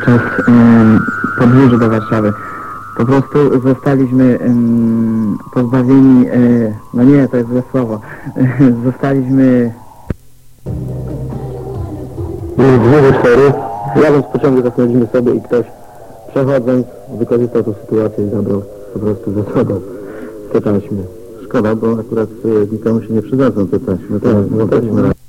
podczas podróży do Warszawy. Po prostu zostaliśmy pozbawieni, e, no nie, to jest złe słowo, zostaliśmy... 24. Jadąc pociągu zasadzimy sobie i ktoś przechodząc wykorzystał tą sytuację i zabrał po prostu ze sobą tę taśmę. Szkoda, bo akurat y, nikomu się nie przydadzą te taśmy. Tak, no,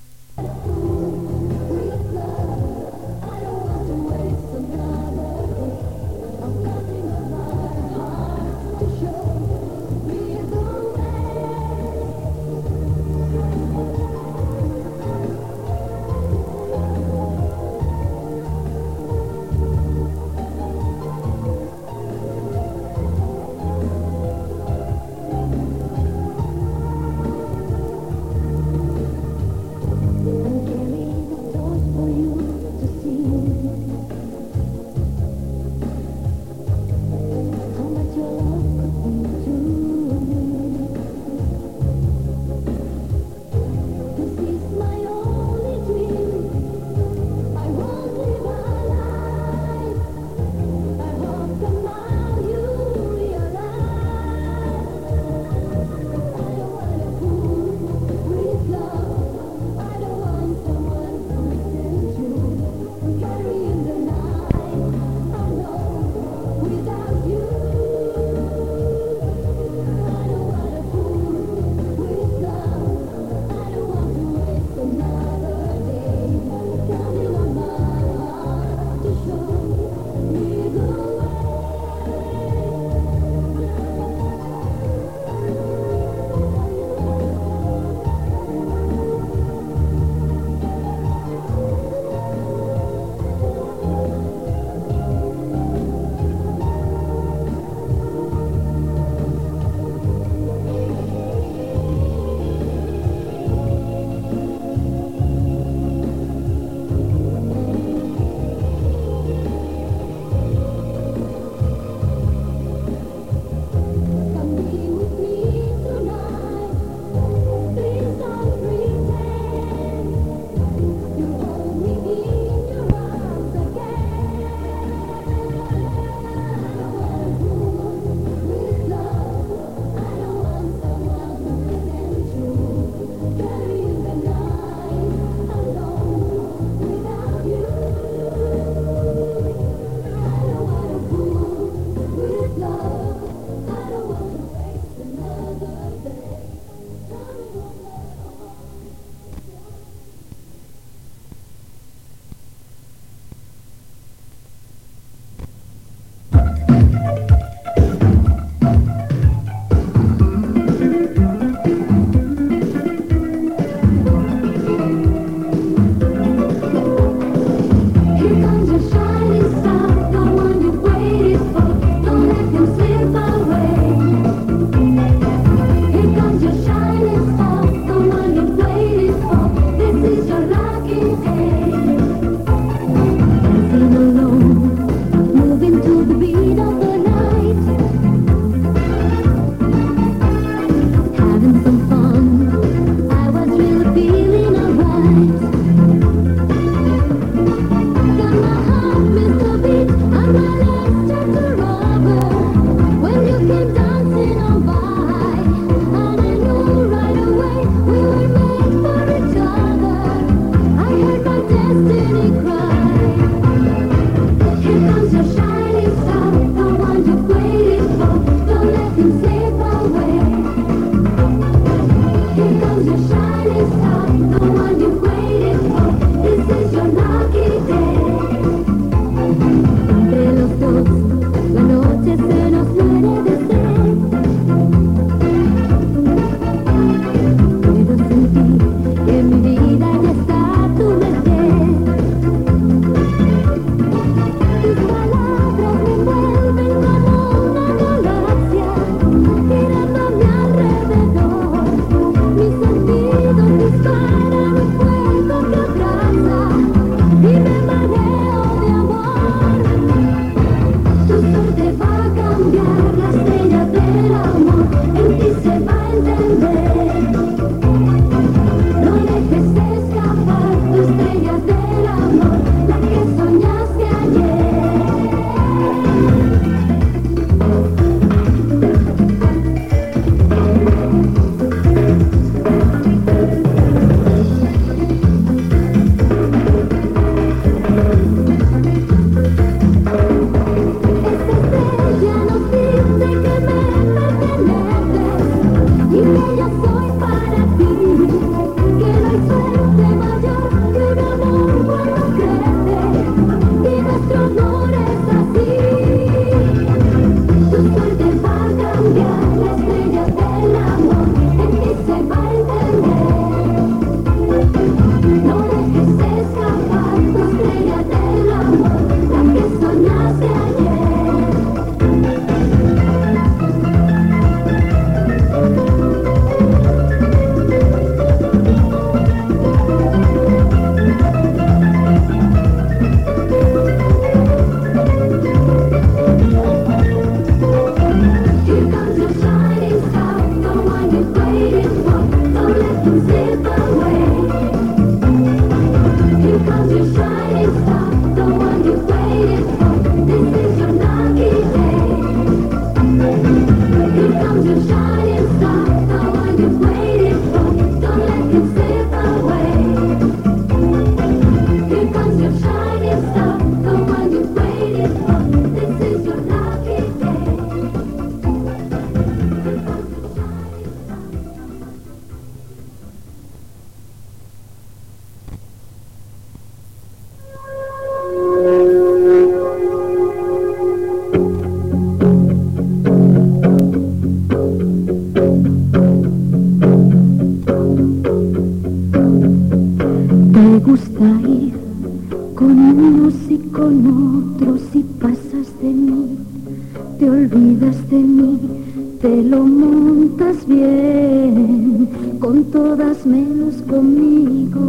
todas menos conmigo.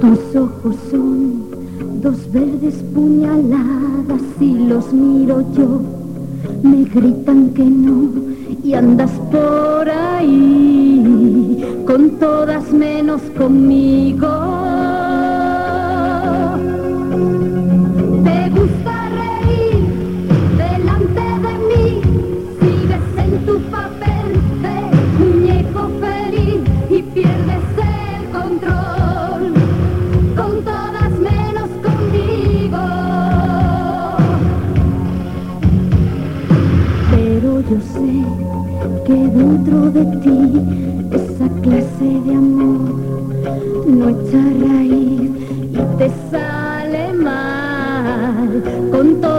Tus ojos son dos verdes puñaladas y los miro yo. Me gritan que no y andas por ahí con todas menos conmigo. Gusta? que dentro de ti esa clase de amor. No echa raíz y te sale mal con todo.